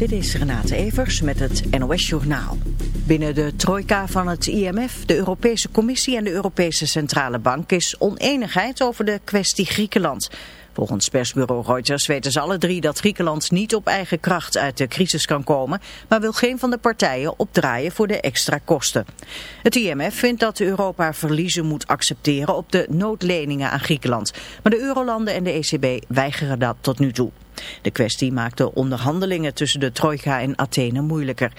Dit is Renate Evers met het NOS Journaal. Binnen de trojka van het IMF, de Europese Commissie en de Europese Centrale Bank is oneenigheid over de kwestie Griekenland. Volgens persbureau Reuters weten ze alle drie dat Griekenland niet op eigen kracht uit de crisis kan komen, maar wil geen van de partijen opdraaien voor de extra kosten. Het IMF vindt dat Europa verliezen moet accepteren op de noodleningen aan Griekenland, maar de eurolanden en de ECB weigeren dat tot nu toe. De kwestie maakt de onderhandelingen tussen de Trojka en Athene moeilijker.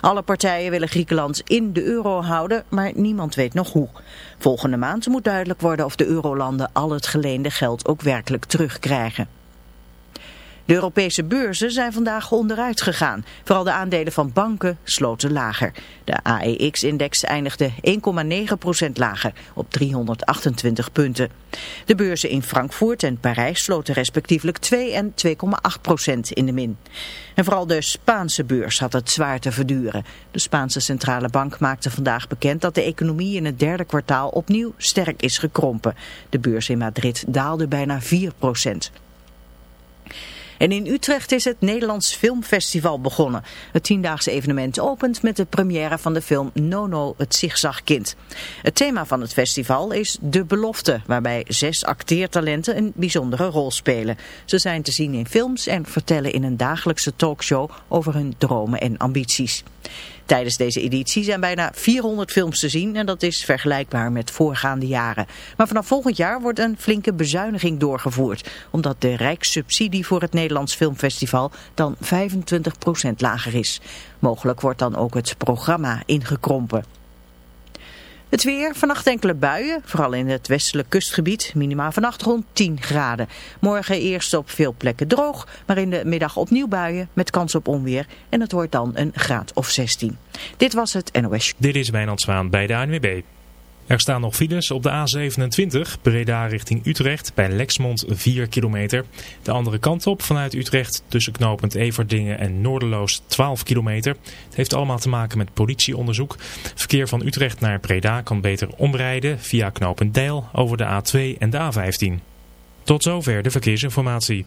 Alle partijen willen Griekenland in de euro houden, maar niemand weet nog hoe. Volgende maand moet duidelijk worden of de eurolanden al het geleende geld ook werkelijk terugkrijgen. De Europese beurzen zijn vandaag onderuit gegaan. Vooral de aandelen van banken sloten lager. De AEX-index eindigde 1,9% lager op 328 punten. De beurzen in Frankfurt en Parijs sloten respectievelijk 2 en 2,8% in de min. En vooral de Spaanse beurs had het zwaar te verduren. De Spaanse centrale bank maakte vandaag bekend dat de economie in het derde kwartaal opnieuw sterk is gekrompen. De beurs in Madrid daalde bijna 4%. En in Utrecht is het Nederlands Filmfestival begonnen. Het tiendaagse evenement opent met de première van de film Nono, het zigzagkind. Het thema van het festival is De Belofte, waarbij zes acteertalenten een bijzondere rol spelen. Ze zijn te zien in films en vertellen in een dagelijkse talkshow over hun dromen en ambities. Tijdens deze editie zijn bijna 400 films te zien en dat is vergelijkbaar met voorgaande jaren. Maar vanaf volgend jaar wordt een flinke bezuiniging doorgevoerd, omdat de rijkssubsidie voor het Nederlands Filmfestival dan 25% lager is. Mogelijk wordt dan ook het programma ingekrompen. Het weer, vannacht enkele buien, vooral in het westelijk kustgebied, minimaal vannacht rond 10 graden. Morgen eerst op veel plekken droog, maar in de middag opnieuw buien met kans op onweer en het wordt dan een graad of 16. Dit was het NOS. Dit is Wijnand Zwaan bij de ANWB. Er staan nog files op de A27, Breda richting Utrecht, bij Lexmond 4 kilometer. De andere kant op vanuit Utrecht tussen knooppunt Everdingen en Noorderloos 12 kilometer. Het heeft allemaal te maken met politieonderzoek. Verkeer van Utrecht naar Breda kan beter omrijden via knooppunt Deil over de A2 en de A15. Tot zover de verkeersinformatie.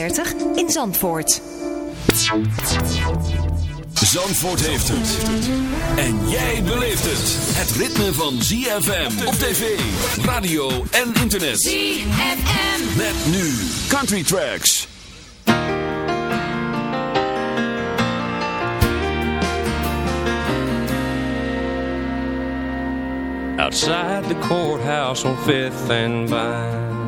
in Zandvoort. Zandvoort heeft het. En jij beleeft het. Het ritme van ZFM op tv, radio en internet. ZFM. Met nu Country Tracks. Outside the courthouse on Fifth and Vine.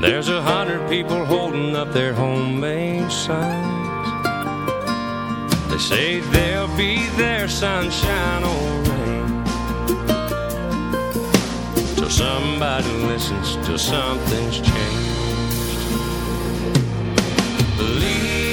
There's a hundred people holding up their homemade signs. They say they'll be there, sunshine or rain. Till somebody listens, till something's changed. Believers,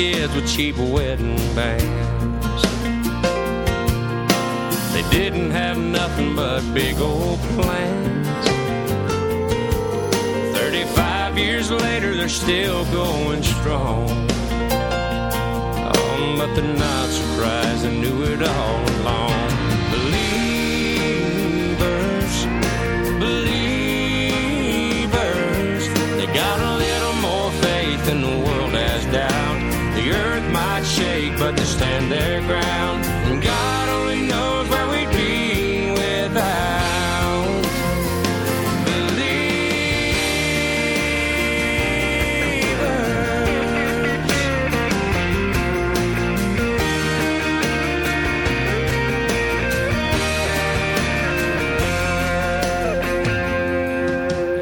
kids with cheap wedding bands. They didn't have nothing but big old plans. 35 years later, they're still going strong. Oh, but they're not surprised, they knew it all along. Believers, believers, they got a little more faith than the stand their ground. And God only knows where we'd be without believers.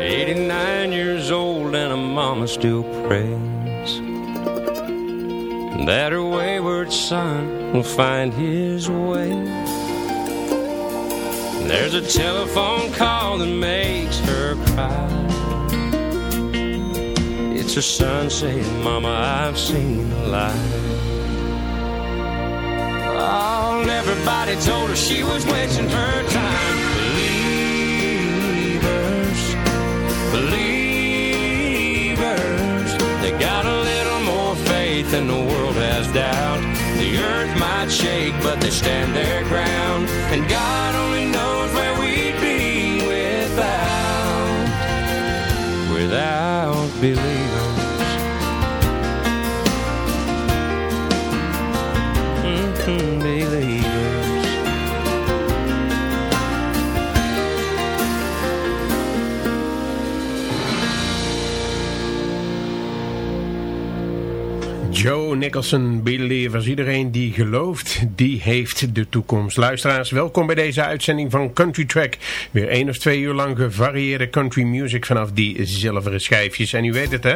Eighty-nine years old and a mama still prays son will find his way. There's a telephone call that makes her cry. It's her son saying, Mama, I've seen a light. Oh, everybody told her she was wasting her time. Believers, believers, they got a little more faith than the world has doubt. The earth might shake, but they stand their ground. And God only knows where we'd be without, without believers. Joe Nicholson, Believers. Iedereen die gelooft, die heeft de toekomst. Luisteraars, welkom bij deze uitzending van Country Track. Weer één of twee uur lang gevarieerde country music vanaf die zilveren schijfjes. En u weet het hè?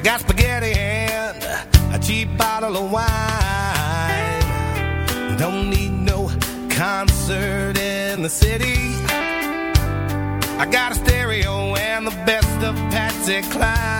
I got spaghetti and a cheap bottle of wine. Don't need no concert in the city. I got a stereo and the best of Patsy Cline.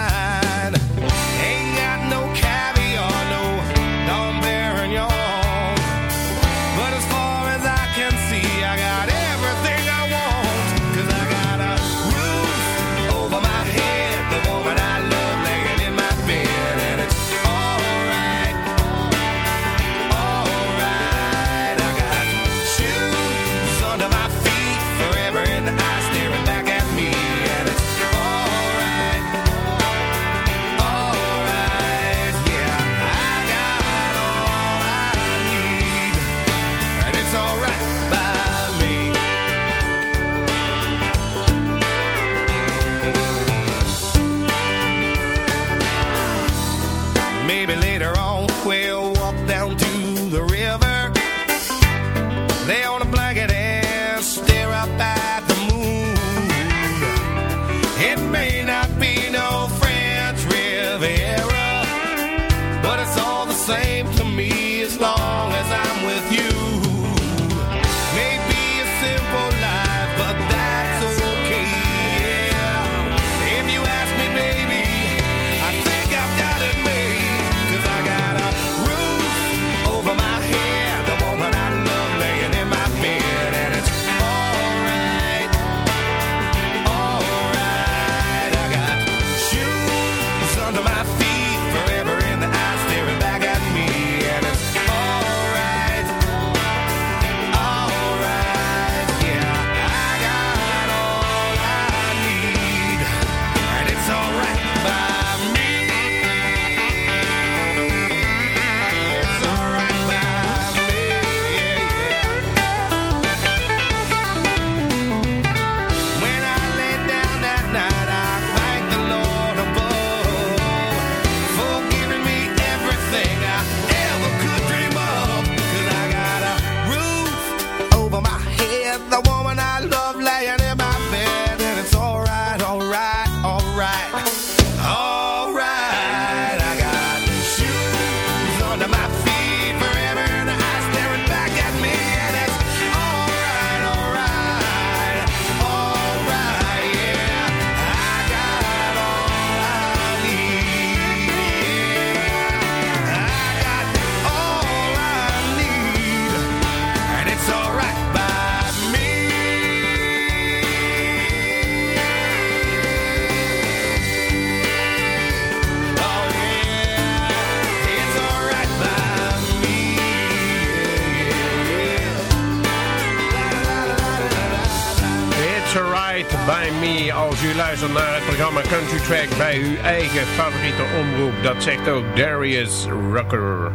Eigen favoriete omroep. Dat zegt ook Darius Rucker.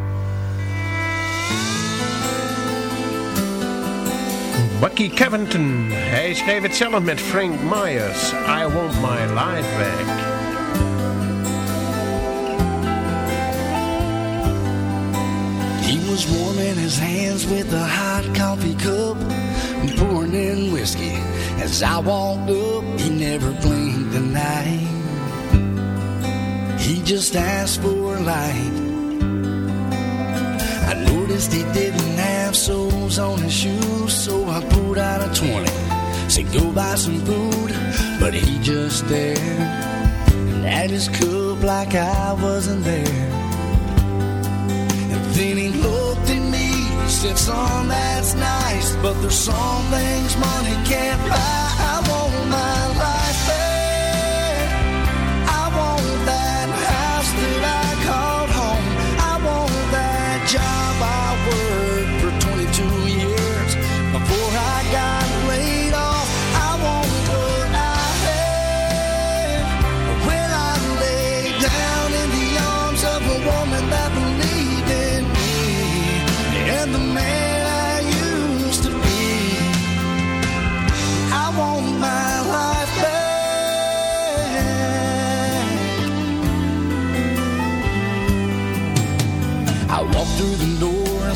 Bucky Covington, hij schreef het zelf met Frank Myers. I want my life back. He was warming his hands with a hot coffee cup and pouring in whiskey. As I walked up, he never blinked an eye. He just asked for light. I noticed he didn't have soles on his shoes, so I pulled out a 20. Said, go buy some food, but he just stared at his cup like I wasn't there. And Then he looked at me, said, son, that's nice, but there's some things money can't buy. I want my life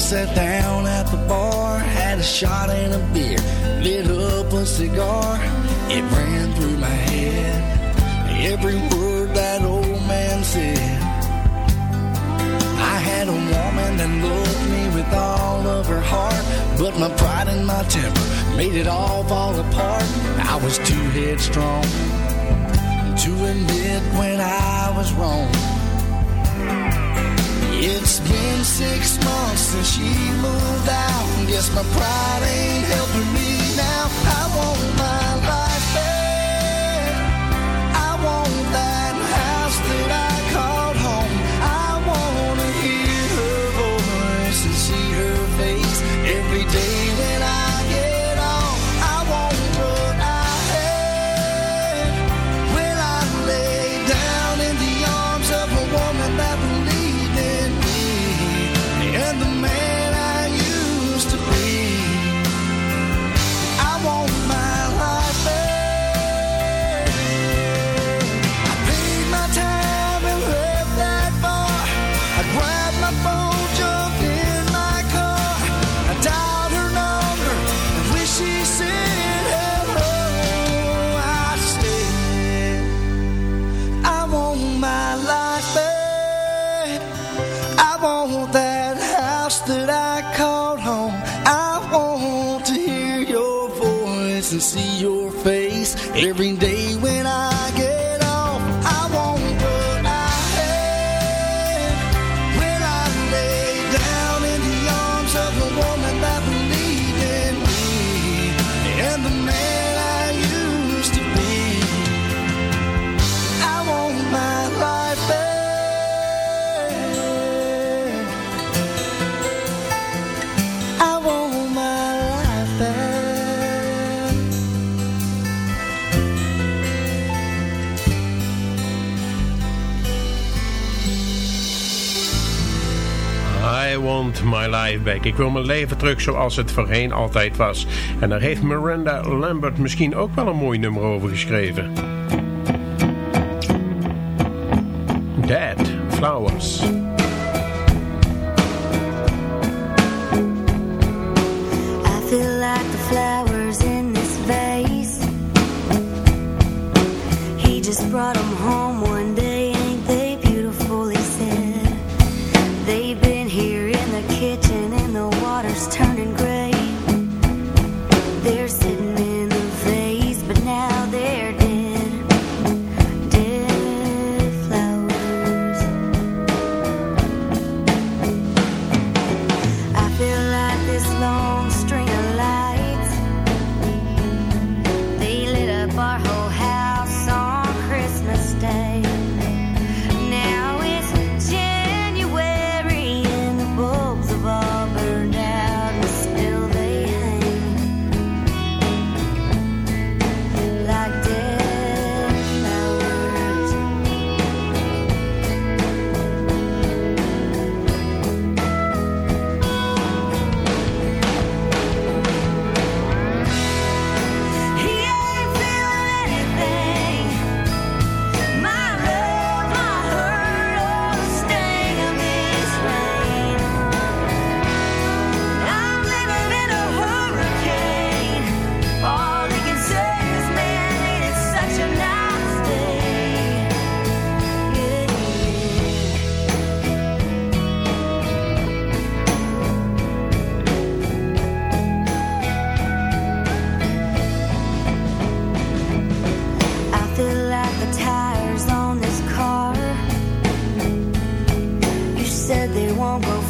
sat down at the bar, had a shot and a beer, lit up a cigar. It ran through my head every word that old man said. I had a woman that loved me with all of her heart, but my pride and my temper made it all fall apart. I was too headstrong to admit when I was wrong. It's been six months since she moved out. Guess my pride ain't helping me every day Ik wil mijn leven terug zoals het voorheen altijd was. En daar heeft Miranda Lambert misschien ook wel een mooi nummer over geschreven. Dead Flowers. Flowers in. He just brought them home.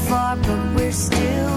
far, but we're still.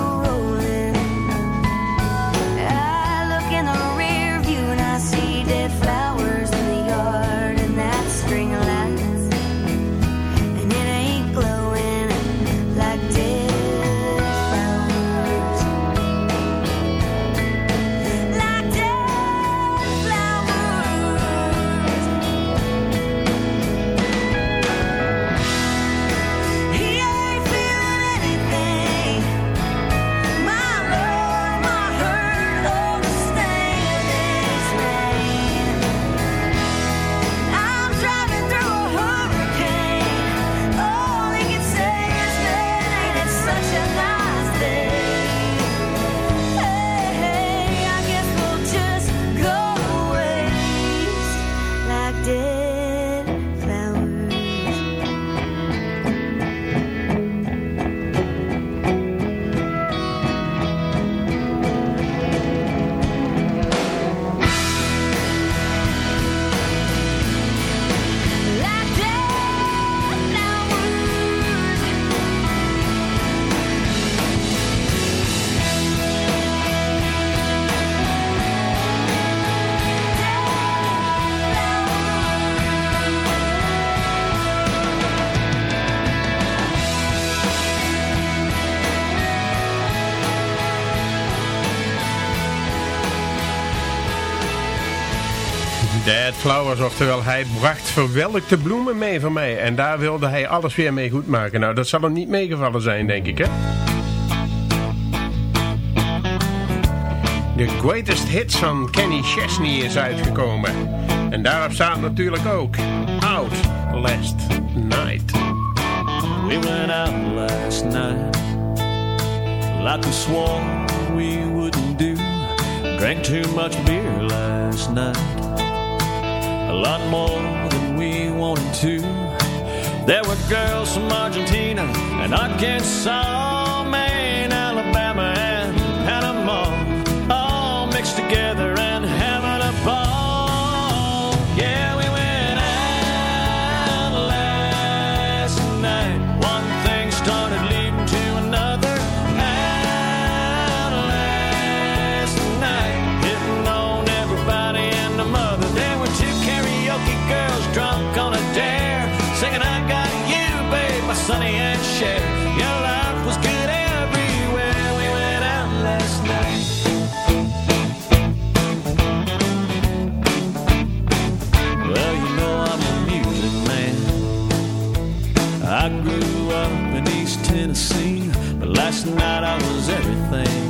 was. Oftewel, hij bracht verwelkte bloemen mee van mij. En daar wilde hij alles weer mee goedmaken. Nou, dat zal hem niet meegevallen zijn, denk ik, hè? De Greatest Hits van Kenny Chesney is uitgekomen. En daarop staat natuurlijk ook Out Last Night. We went out last night Like we swore we wouldn't do Drank too much beer last night a lot more than we wanted to. There were girls from Argentina and Arkansas Last night I was everything.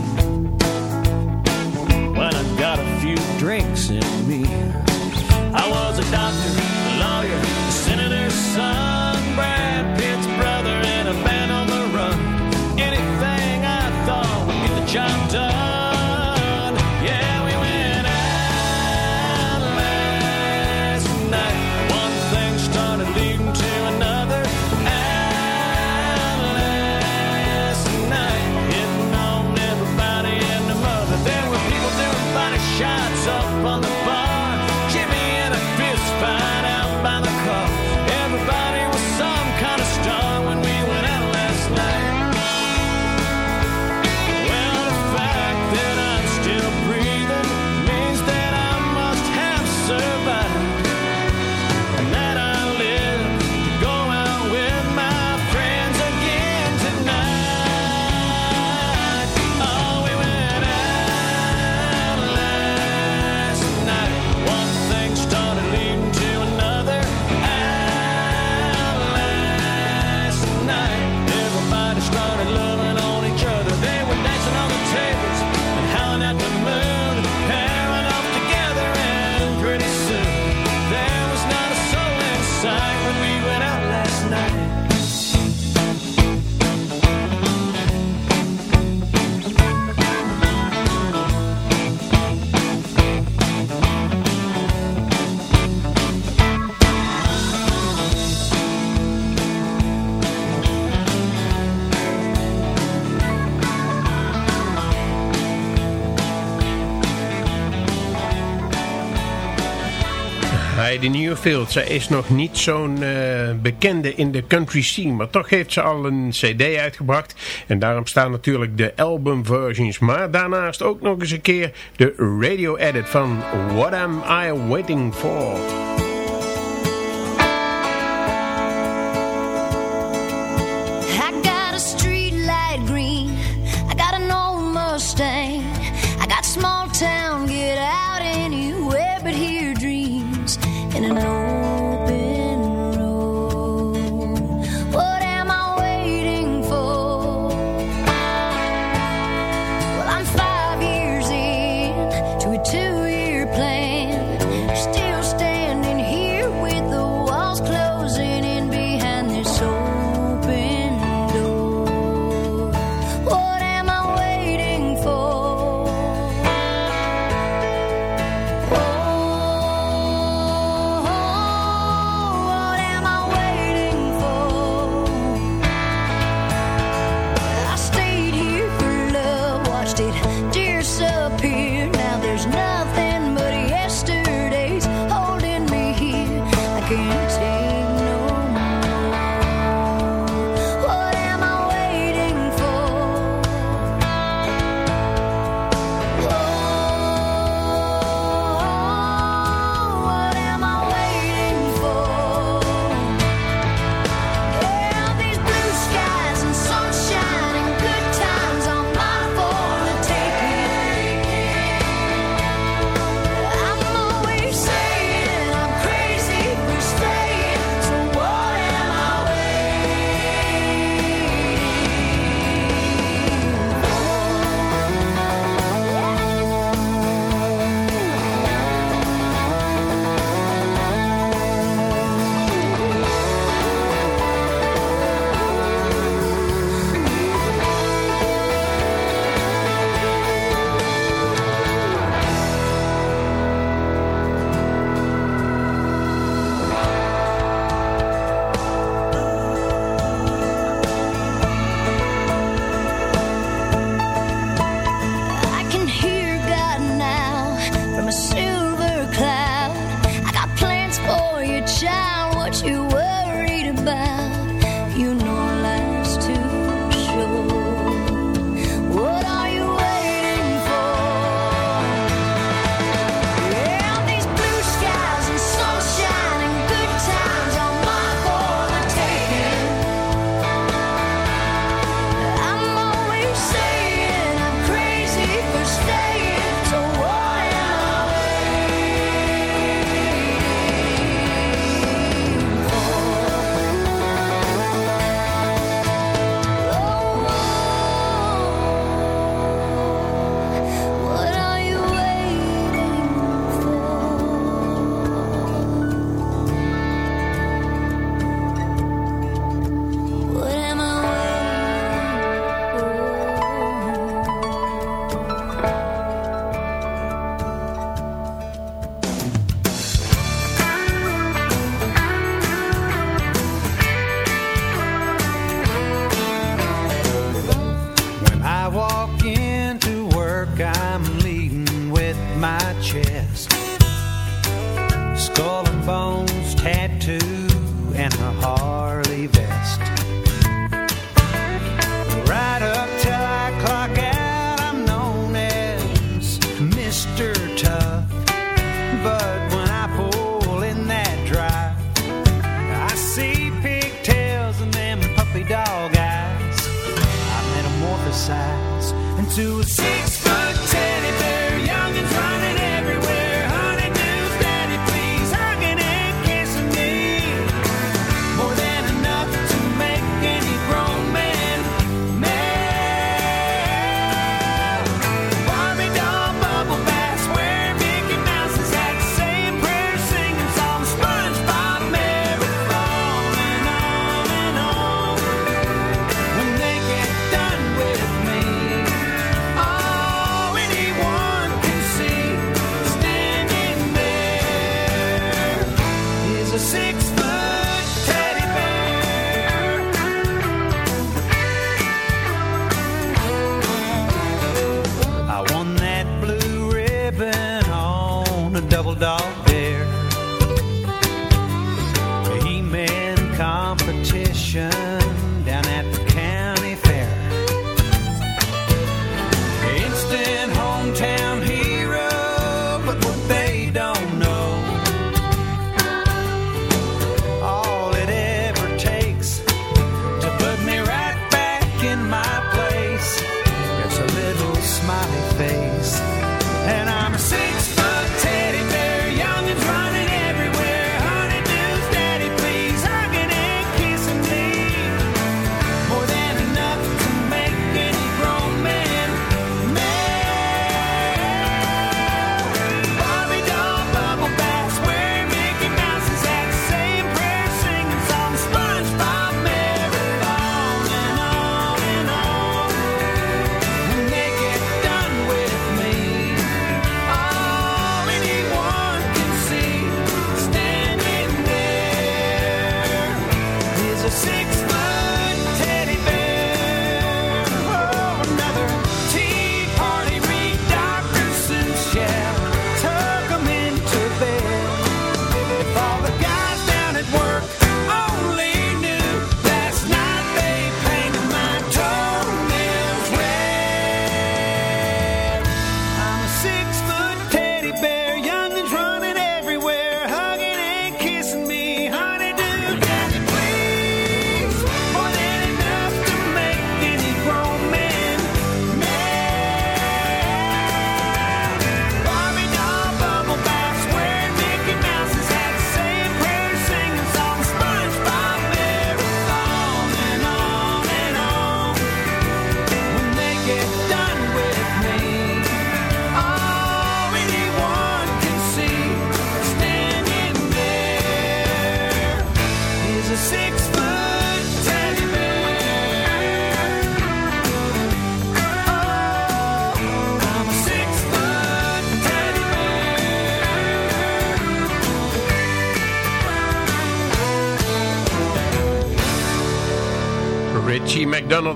De Newfield. Zij is nog niet zo'n eh, bekende in de country scene. Maar toch heeft ze al een cd uitgebracht. En daarom staan natuurlijk de albumversions. Maar daarnaast ook nog eens een keer de radio edit van What Am I Waiting For.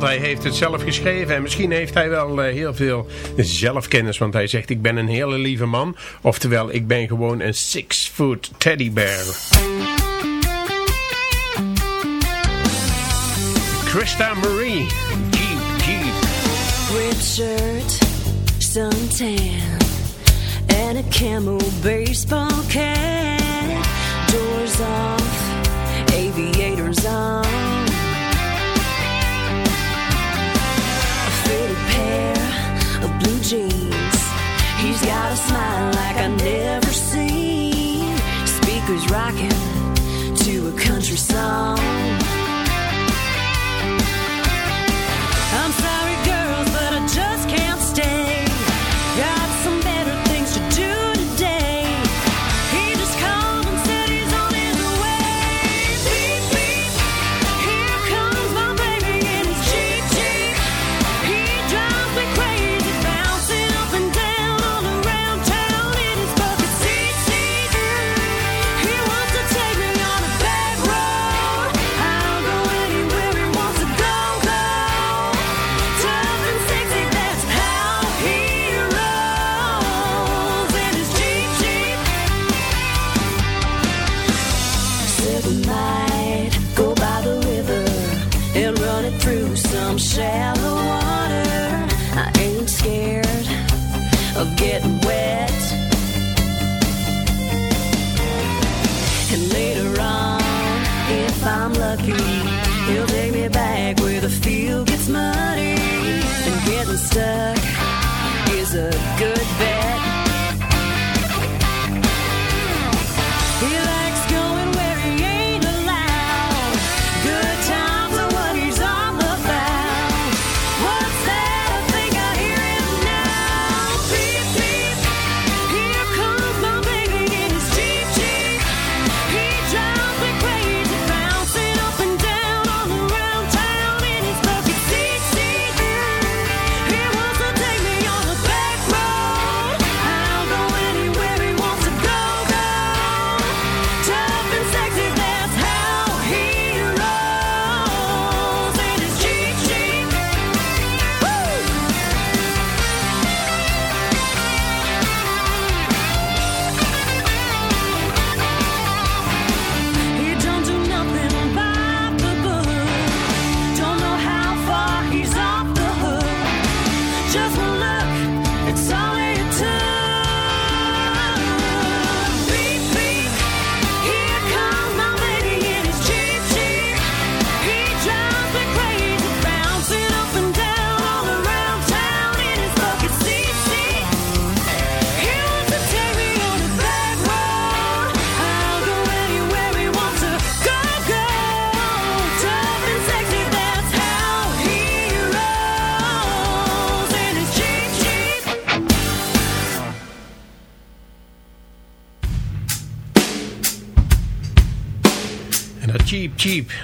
hij heeft het zelf geschreven. En misschien heeft hij wel eh, heel veel zelfkennis, want hij zegt ik ben een hele lieve man. Oftewel, ik ben gewoon een six-foot teddy bear. Christa Marie, Jeep Jeep. Red shirt, suntan, and a camel baseball cap. Doors off, aviators on. pair of blue jeans. He's got a smile like I never seen. Speakers rocking to a country song.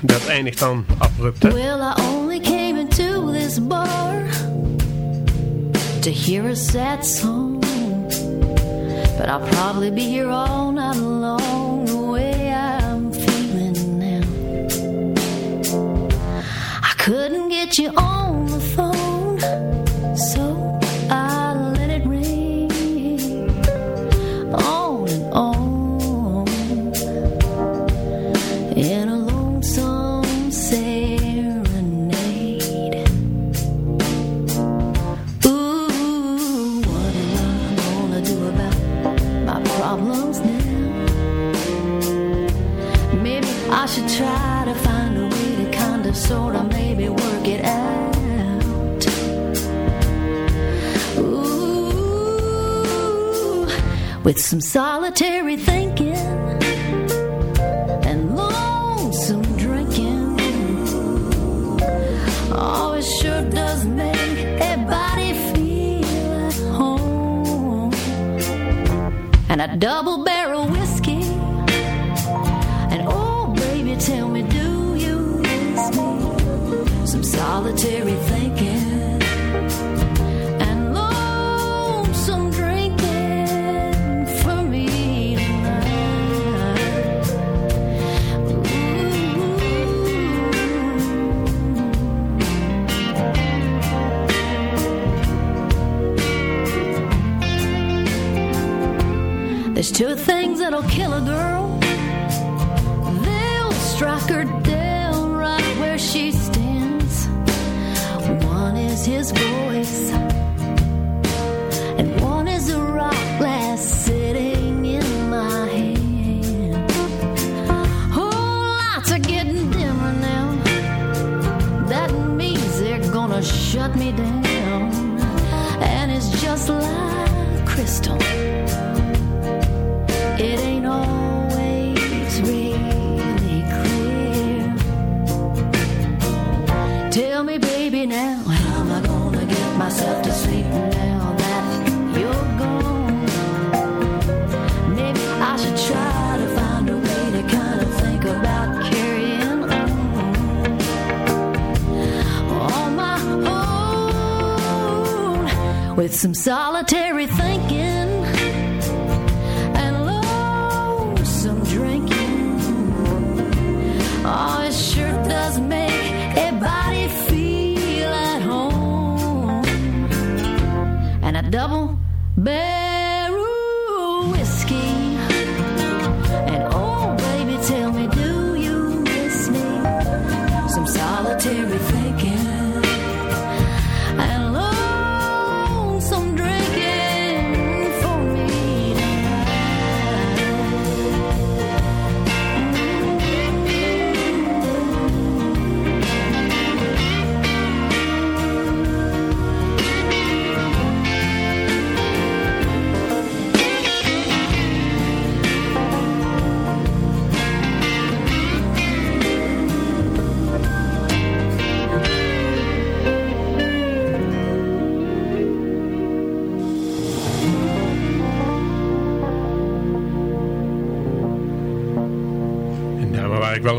Dat eindigt dan abrupt. Well, I only came into this bar to hear a sad song. But I'll probably be here all night long the way I'm feeling now. I couldn't get you on with some solitary thinking and lonesome drinking. Oh, it sure does make a body feel at home. And a double barrel whiskey. And oh, baby, tell me, do you miss me? Some solitary thinking.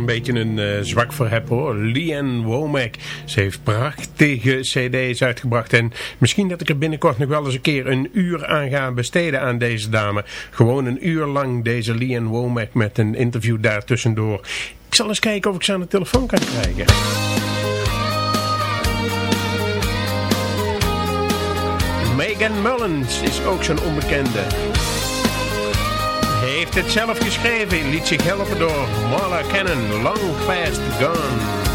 Een beetje een eh, zwak voor heb hoor. Leanne Womack. Ze heeft prachtige cd's uitgebracht. En misschien dat ik er binnenkort nog wel eens een keer een uur aan ga besteden aan deze dame. Gewoon een uur lang deze Leanne Womack met een interview daartussendoor. Ik zal eens kijken of ik ze aan de telefoon kan krijgen. Megan Mullins is ook zo'n onbekende. Heeft het zelf geschreven, liet zich helpen door Marla Cannon, Long Fast Gone.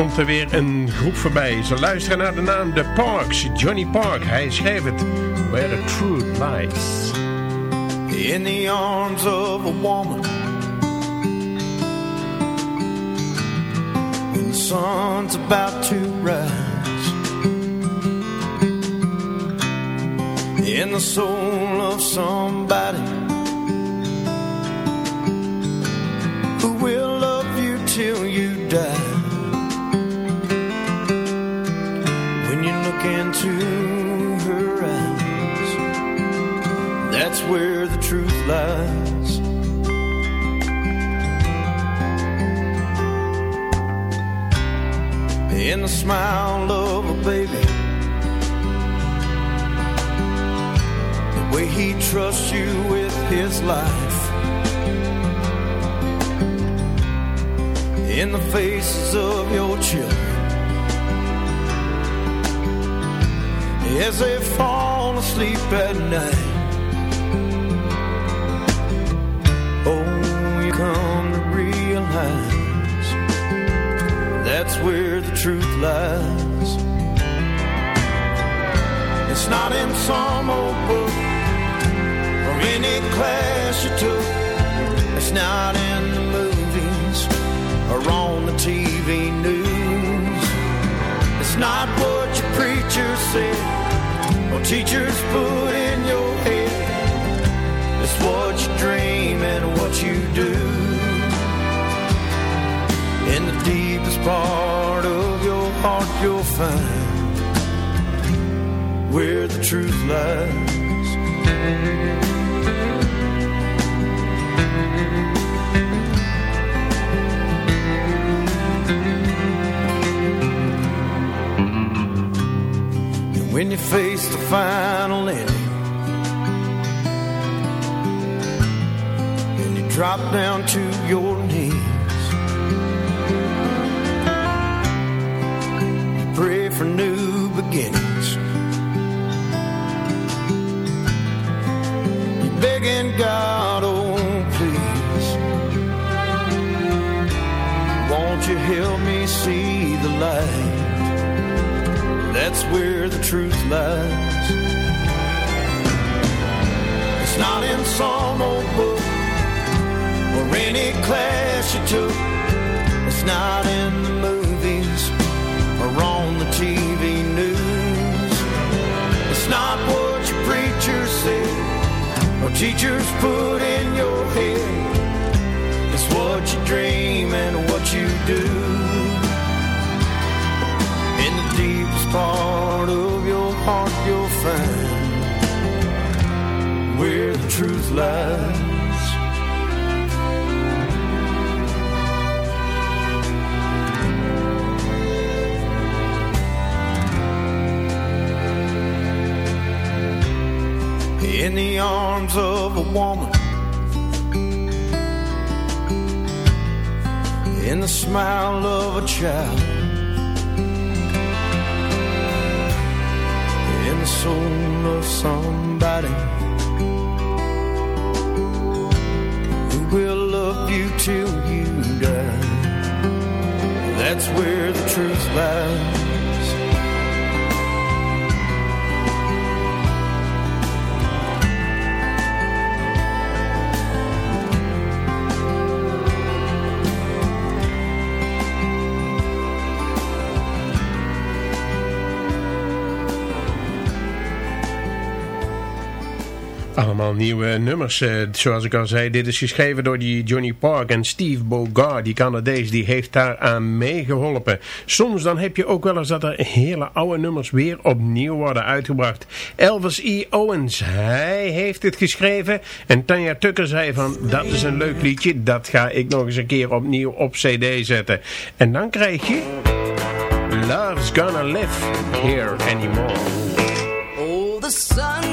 Komt er weer een groep voorbij. Ze luisteren naar de naam The Parks, Johnny Park. Hij schreef het, Where the Truth Lies. in the arms of a woman. When the sun's about to rise, in the soul of somebody who will In the smile of a baby, the way he trusts you with his life. In the faces of your children as they fall asleep at night. Lies. It's not in some old book or any class you took. It's not in the movies or on the TV news. It's not what your preacher said or teachers put in your head. It's what you dream and what you do. In the deepest part heart, you'll find where the truth lies. And when you face the final ending, and you drop down to your for new beginnings. You're begging God, oh please, won't you help me see the light? That's where the truth lies. It's not in some old book or any class you took. It's not in the movies or teachers put in your head. It's what you dream and what you do in the deepest part of your heart you'll find where the truth lies in the arms of a woman in the smile of a child in the soul of somebody who will love you till you die. That's where the truth lies. Nieuwe nummers. eh, zoals ik al zei, dit is geschreven door die Johnny Park en Steve Bogart, die Canadees, die heeft daaraan meegeholpen. Soms dan heb je ook wel eens dat er hele oude nummers weer opnieuw worden uitgebracht. Elvis E. Owens, hij heeft het geschreven en Tanja Tucker zei van, dat is een leuk liedje, dat ga ik nog eens een keer opnieuw op cd zetten. En dan krijg je Love's Gonna Live Here Anymore. Oh, the sun's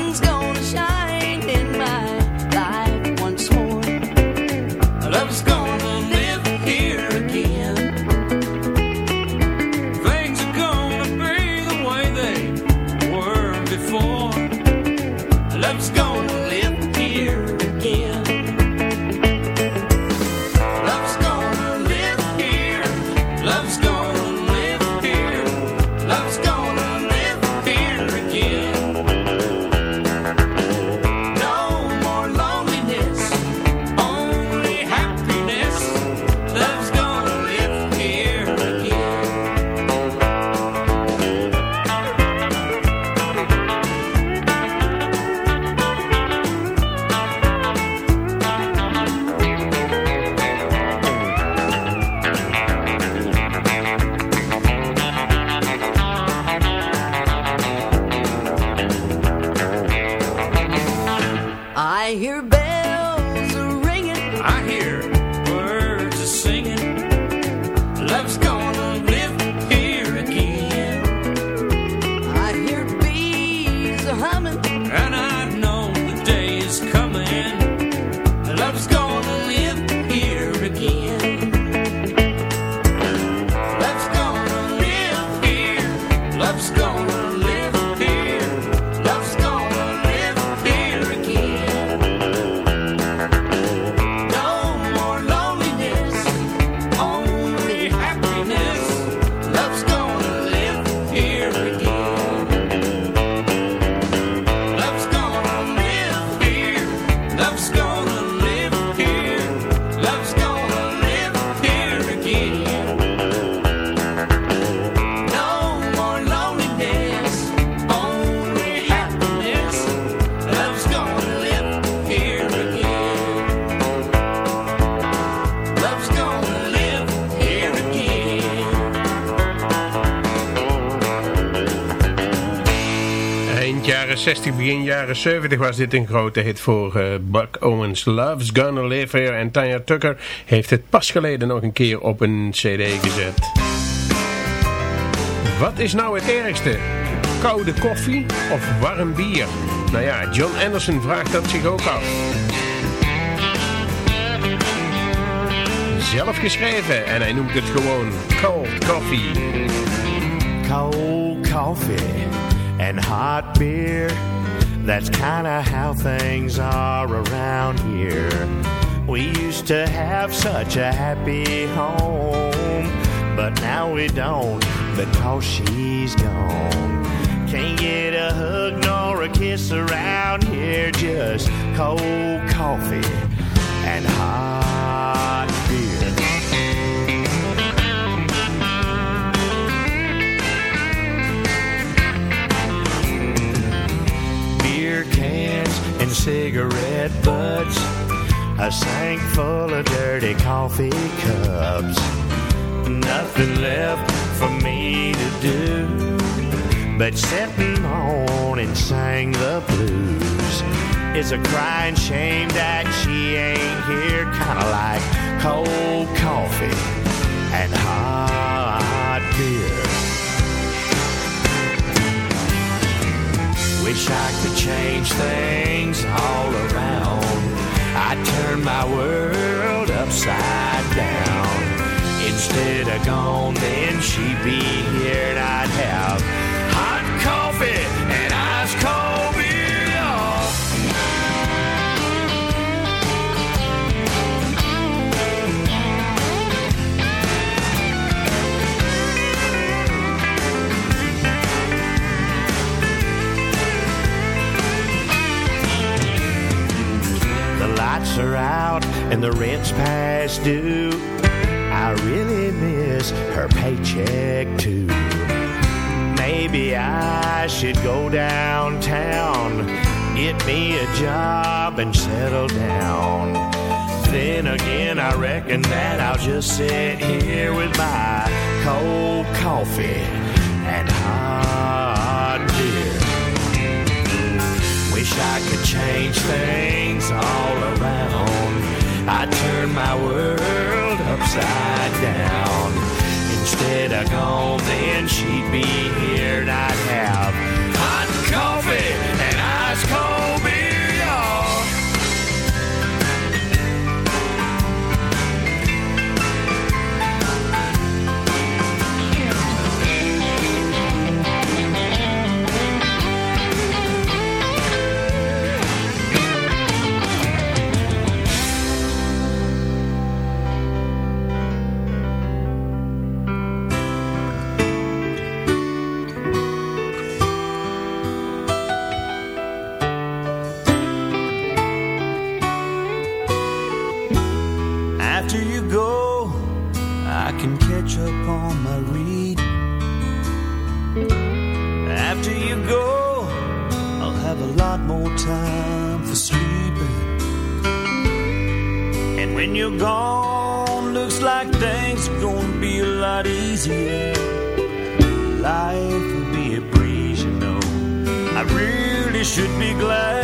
jaren 60, begin jaren 70 was dit een grote hit voor eh, Buck Owens. Love's Gonna Live Here en Tanya Tucker heeft het pas geleden nog een keer op een cd gezet. Wat is nou het ergste? Koude koffie of warm bier? Nou ja, John Anderson vraagt dat zich ook af. Zelf geschreven en hij noemt het gewoon cold coffee. cold coffee and hot beer. That's kinda how things are around here. We used to have such a happy home, but now we don't because she's gone. Can't get a hug nor a kiss around here, just cold coffee and hot cigarette butts, a sink full of dirty coffee cups. Nothing left for me to do but sit and moan and sing the blues. It's a crying shame that she ain't here, kinda like cold coffee and hot Wish I could change things all around. I'd turn my world upside down. Instead of gone, then she'd be here and I'd have hot coffee job and settle down. Then again, I reckon that I'll just sit here with my cold coffee and hot beer. Wish I could change things all around. I'd turn my world upside down. Instead of gone, then she'd be here and I'd have hot coffee and ice cold should be glad,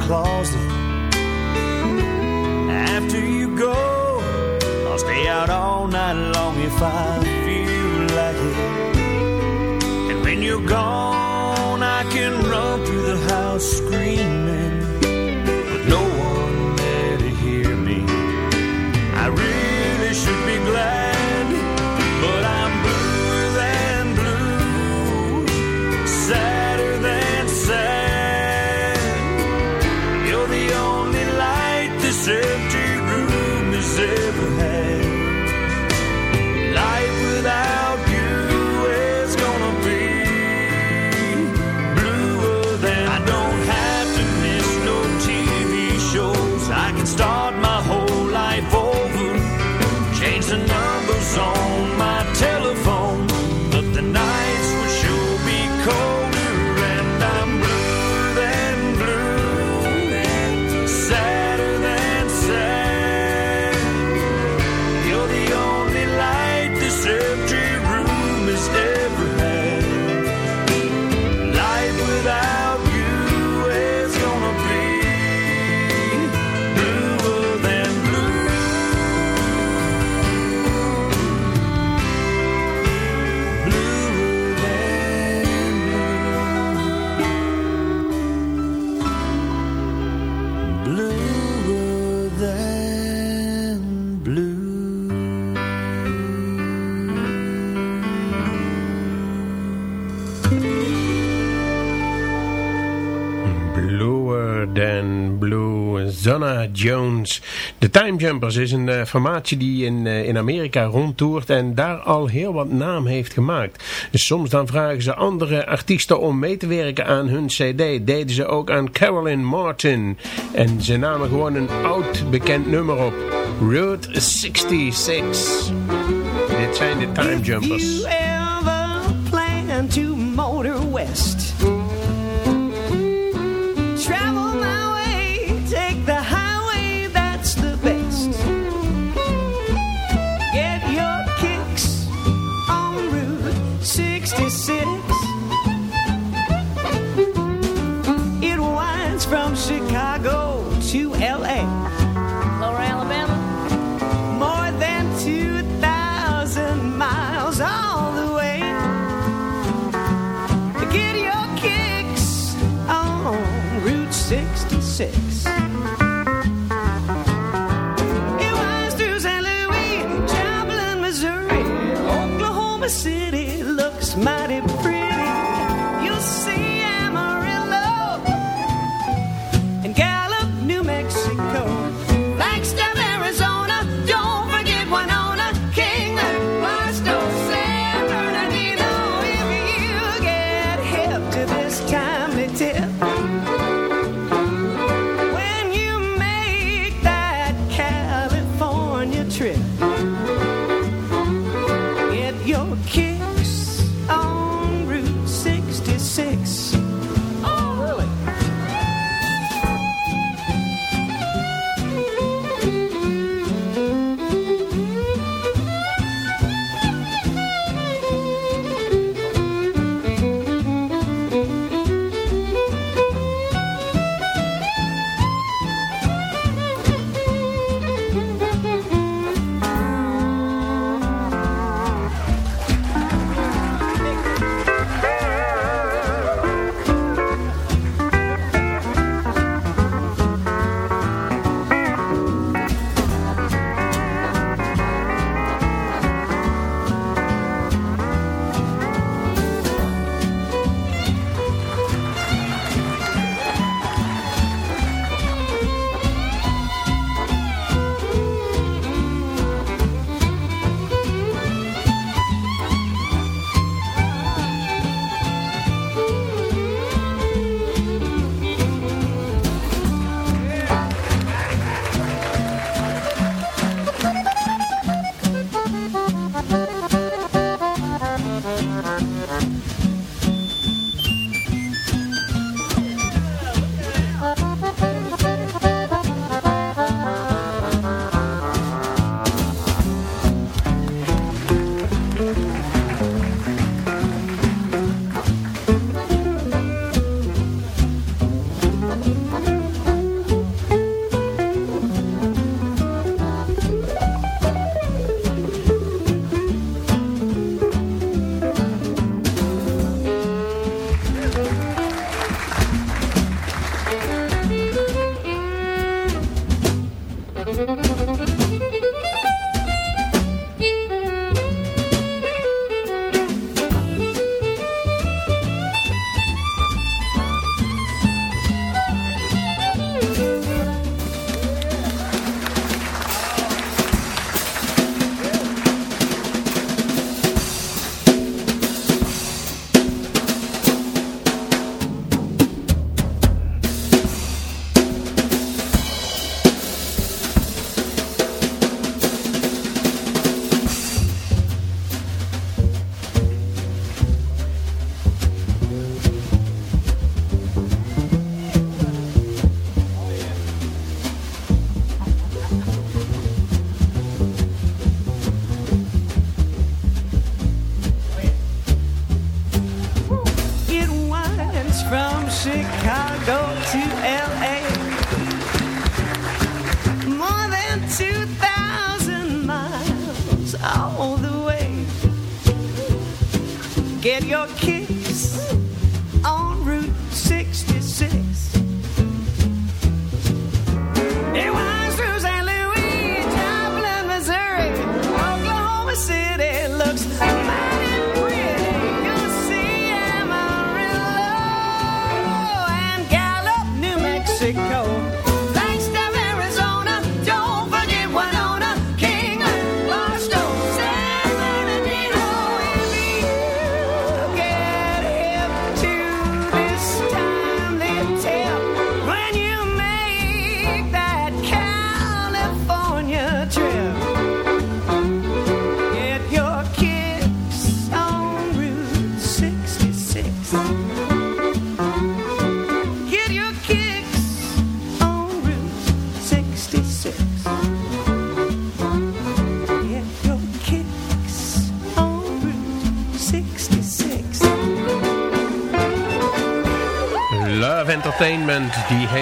closet. After you go, I'll stay out all night long if I feel like it. And when you're gone, I can run through the house screaming Jones. De Time Jumpers is een eh, formatie die in, eh, in Amerika rondtoert en daar al heel wat naam heeft gemaakt. Dus soms dan vragen ze andere artiesten om mee te werken aan hun cd. Deden ze ook aan Carolyn Martin. En ze namen gewoon een oud bekend nummer op. Route 66. Dit zijn de Time Jumpers. you ever plan to motor west,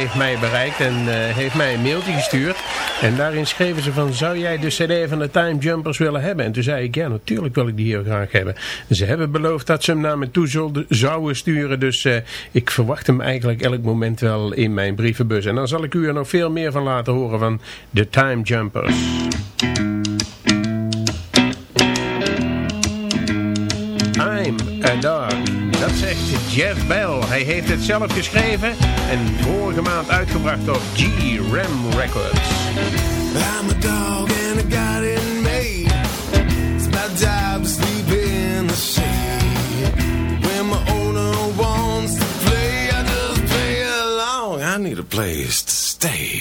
heeft mij bereikt en eh, heeft mij een mailtje gestuurd. En daarin schreven ze van, zou jij de cd van de Time Jumpers willen hebben? En toen zei ik, ja natuurlijk wil ik die heel graag hebben. Ze hebben beloofd dat ze hem naar me toe zouden sturen. Dus eh, ik verwacht hem eigenlijk elk moment wel in mijn brievenbus. En dan zal ik u er nog veel meer van laten horen van de Time Jumpers. I'm a dog. Dat zegt Jeff Bell. Hij heeft het zelf geschreven en vorige maand uitgebracht op G-Ram Records. I'm a dog and I got it made. It's my job to sleep in the shade. When my owner wants to play, I just play along. I need a place to stay.